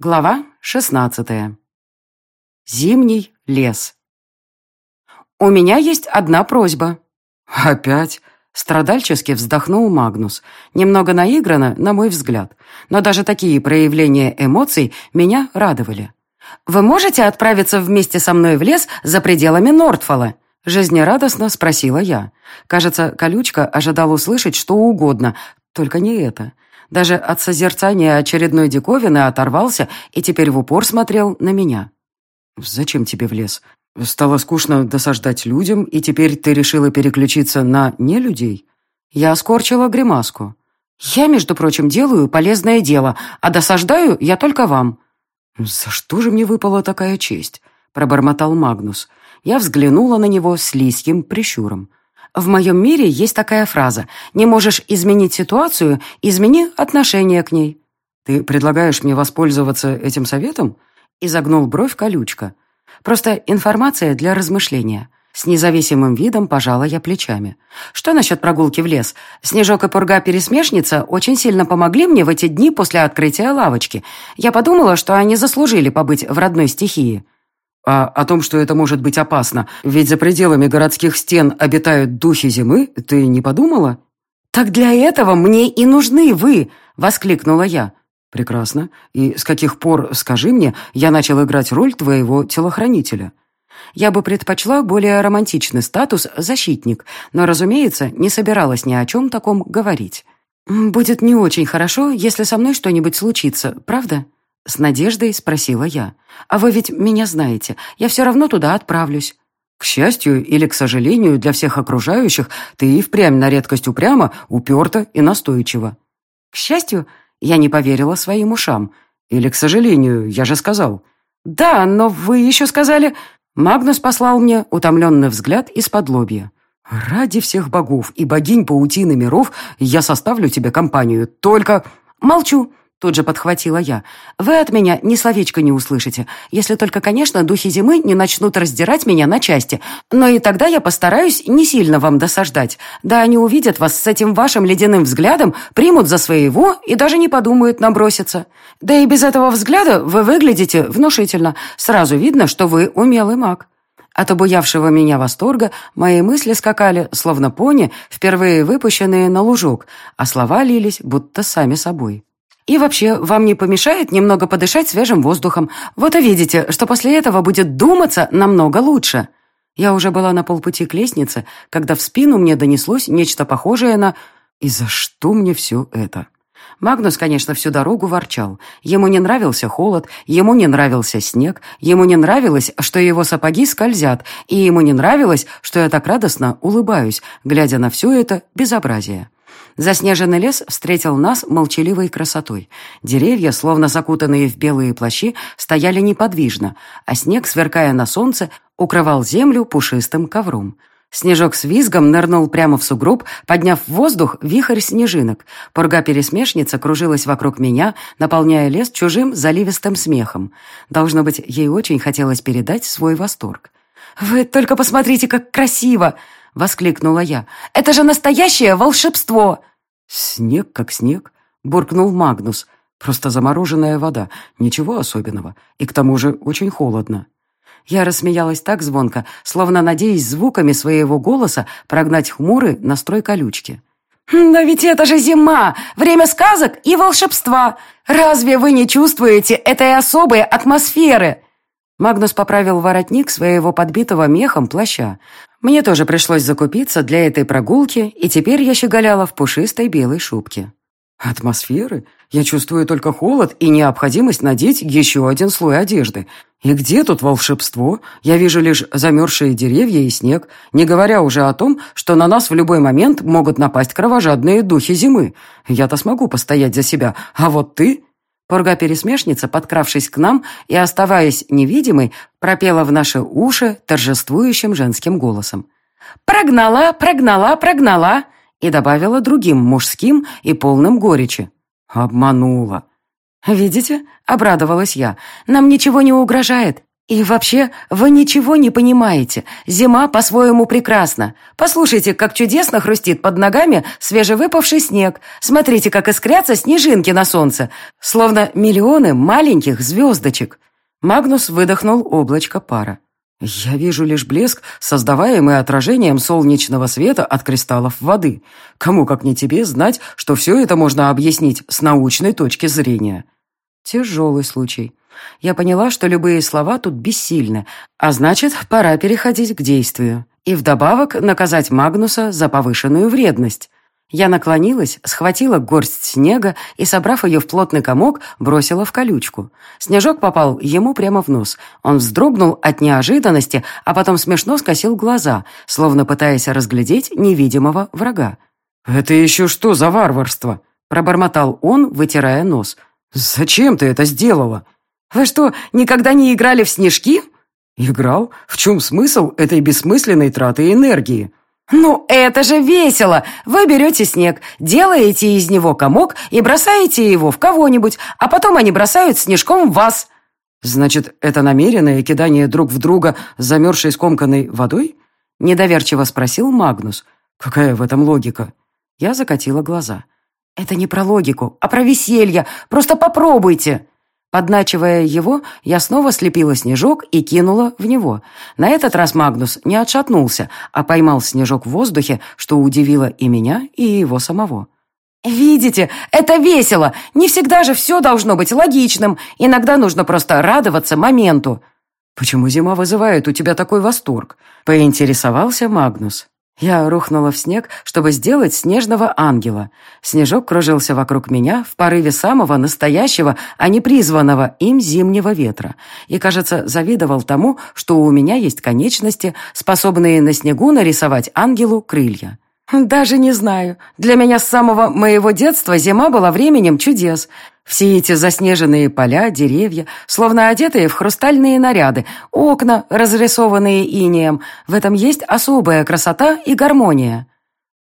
Глава шестнадцатая. Зимний лес. «У меня есть одна просьба». «Опять?» — страдальчески вздохнул Магнус. Немного наигранно, на мой взгляд. Но даже такие проявления эмоций меня радовали. «Вы можете отправиться вместе со мной в лес за пределами Нортфола?» Жизнерадостно спросила я. Кажется, колючка ожидал услышать что угодно, только не это. Даже от созерцания очередной диковины оторвался и теперь в упор смотрел на меня. «Зачем тебе в лес? Стало скучно досаждать людям, и теперь ты решила переключиться на не людей?» Я скорчила гримаску. «Я, между прочим, делаю полезное дело, а досаждаю я только вам». «За что же мне выпала такая честь?» — пробормотал Магнус. Я взглянула на него с лисьим прищуром. В моем мире есть такая фраза «Не можешь изменить ситуацию, измени отношение к ней». «Ты предлагаешь мне воспользоваться этим советом?» Изогнул бровь колючка. «Просто информация для размышления». С независимым видом пожала я плечами. «Что насчет прогулки в лес? Снежок и пурга-пересмешница очень сильно помогли мне в эти дни после открытия лавочки. Я подумала, что они заслужили побыть в родной стихии». А о том, что это может быть опасно, ведь за пределами городских стен обитают духи зимы, ты не подумала? Так для этого мне и нужны вы, воскликнула я. Прекрасно. И с каких пор, скажи мне, я начал играть роль твоего телохранителя? Я бы предпочла более романтичный статус «защитник», но, разумеется, не собиралась ни о чем таком говорить. «Будет не очень хорошо, если со мной что-нибудь случится, правда?» С надеждой спросила я. «А вы ведь меня знаете. Я все равно туда отправлюсь». К счастью или к сожалению для всех окружающих, ты и впрямь на редкость упрямо, уперта и настойчива. К счастью, я не поверила своим ушам. Или к сожалению, я же сказал. Да, но вы еще сказали... Магнус послал мне утомленный взгляд из-под лобья. «Ради всех богов и богинь паутины миров я составлю тебе компанию, только...» «Молчу», Тут же подхватила я. «Вы от меня ни словечко не услышите, если только, конечно, духи зимы не начнут раздирать меня на части. Но и тогда я постараюсь не сильно вам досаждать. Да они увидят вас с этим вашим ледяным взглядом, примут за своего и даже не подумают наброситься. Да и без этого взгляда вы выглядите внушительно. Сразу видно, что вы умелый маг». От обуявшего меня восторга мои мысли скакали, словно пони, впервые выпущенные на лужок, а слова лились, будто сами собой. И вообще, вам не помешает немного подышать свежим воздухом. Вот увидите, что после этого будет думаться намного лучше». Я уже была на полпути к лестнице, когда в спину мне донеслось нечто похожее на «И за что мне все это?» Магнус, конечно, всю дорогу ворчал. Ему не нравился холод, ему не нравился снег, ему не нравилось, что его сапоги скользят, и ему не нравилось, что я так радостно улыбаюсь, глядя на все это безобразие. Заснеженный лес встретил нас молчаливой красотой. Деревья, словно закутанные в белые плащи, стояли неподвижно, а снег, сверкая на солнце, укрывал землю пушистым ковром. Снежок с визгом нырнул прямо в сугроб, подняв в воздух вихрь снежинок. Пурга-пересмешница кружилась вокруг меня, наполняя лес чужим заливистым смехом. Должно быть, ей очень хотелось передать свой восторг. «Вы только посмотрите, как красиво!» — воскликнула я. «Это же настоящее волшебство!» «Снег как снег», — буркнул Магнус. «Просто замороженная вода, ничего особенного. И к тому же очень холодно». Я рассмеялась так звонко, словно надеясь звуками своего голоса прогнать хмурый настрой колючки. «Но ведь это же зима! Время сказок и волшебства! Разве вы не чувствуете этой особой атмосферы?» Магнус поправил воротник своего подбитого мехом плаща. Мне тоже пришлось закупиться для этой прогулки, и теперь я щеголяла в пушистой белой шубке. Атмосферы? Я чувствую только холод и необходимость надеть еще один слой одежды. И где тут волшебство? Я вижу лишь замерзшие деревья и снег, не говоря уже о том, что на нас в любой момент могут напасть кровожадные духи зимы. Я-то смогу постоять за себя, а вот ты... Пурга-пересмешница, подкравшись к нам и оставаясь невидимой, пропела в наши уши торжествующим женским голосом. «Прогнала, прогнала, прогнала!» и добавила другим мужским и полным горечи. «Обманула!» «Видите?» — обрадовалась я. «Нам ничего не угрожает. «И вообще, вы ничего не понимаете. Зима по-своему прекрасна. Послушайте, как чудесно хрустит под ногами свежевыпавший снег. Смотрите, как искрятся снежинки на солнце, словно миллионы маленьких звездочек». Магнус выдохнул облачко пара. «Я вижу лишь блеск, создаваемый отражением солнечного света от кристаллов воды. Кому, как не тебе, знать, что все это можно объяснить с научной точки зрения?» Тяжелый случай. Я поняла, что любые слова тут бессильны, а значит, пора переходить к действию. И вдобавок наказать Магнуса за повышенную вредность. Я наклонилась, схватила горсть снега и, собрав ее в плотный комок, бросила в колючку. Снежок попал ему прямо в нос. Он вздрогнул от неожиданности, а потом смешно скосил глаза, словно пытаясь разглядеть невидимого врага. «Это еще что за варварство?» – пробормотал он, вытирая нос. «Зачем ты это сделала?» «Вы что, никогда не играли в снежки?» «Играл? В чем смысл этой бессмысленной траты энергии?» «Ну, это же весело! Вы берете снег, делаете из него комок и бросаете его в кого-нибудь, а потом они бросают снежком в вас». «Значит, это намеренное кидание друг в друга замерзшей скомканной водой?» Недоверчиво спросил Магнус. «Какая в этом логика?» Я закатила глаза. «Это не про логику, а про веселье. Просто попробуйте!» Подначивая его, я снова слепила снежок и кинула в него. На этот раз Магнус не отшатнулся, а поймал снежок в воздухе, что удивило и меня, и его самого. «Видите, это весело! Не всегда же все должно быть логичным. Иногда нужно просто радоваться моменту». «Почему зима вызывает у тебя такой восторг?» — поинтересовался Магнус. Я рухнула в снег, чтобы сделать снежного ангела. Снежок кружился вокруг меня в порыве самого настоящего, а не призванного им зимнего ветра. И, кажется, завидовал тому, что у меня есть конечности, способные на снегу нарисовать ангелу крылья. «Даже не знаю. Для меня с самого моего детства зима была временем чудес. Все эти заснеженные поля, деревья, словно одетые в хрустальные наряды, окна, разрисованные инеем. В этом есть особая красота и гармония.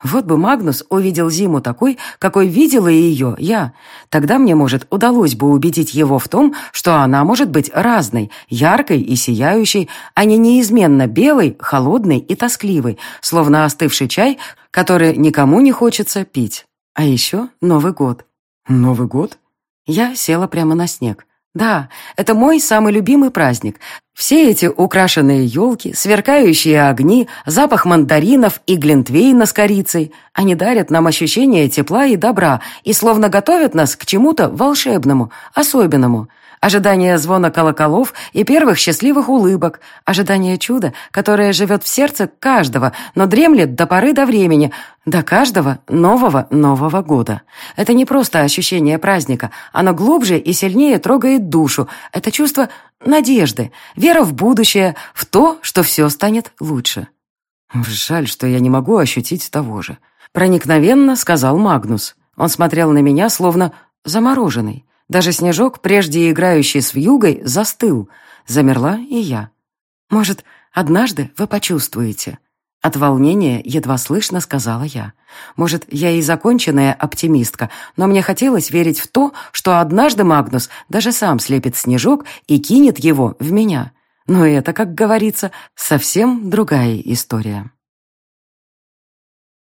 Вот бы Магнус увидел зиму такой, какой видела ее я. Тогда мне, может, удалось бы убедить его в том, что она может быть разной, яркой и сияющей, а не неизменно белой, холодной и тоскливой, словно остывший чай, который никому не хочется пить. А еще Новый год. Новый год? Я села прямо на снег. Да, это мой самый любимый праздник. Все эти украшенные елки, сверкающие огни, запах мандаринов и глинтвейна с корицей, они дарят нам ощущение тепла и добра и словно готовят нас к чему-то волшебному, особенному – ожидание звона колоколов и первых счастливых улыбок, ожидание чуда, которое живет в сердце каждого, но дремлет до поры до времени, до каждого нового Нового года. Это не просто ощущение праздника, оно глубже и сильнее трогает душу. Это чувство надежды, вера в будущее, в то, что все станет лучше. «Жаль, что я не могу ощутить того же», — проникновенно сказал Магнус. Он смотрел на меня, словно замороженный. Даже снежок, прежде играющий с вьюгой, застыл. Замерла и я. «Может, однажды вы почувствуете?» От волнения едва слышно сказала я. Может, я и законченная оптимистка, но мне хотелось верить в то, что однажды Магнус даже сам слепит снежок и кинет его в меня. Но это, как говорится, совсем другая история.